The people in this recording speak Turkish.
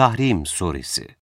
Tahrim Suresi.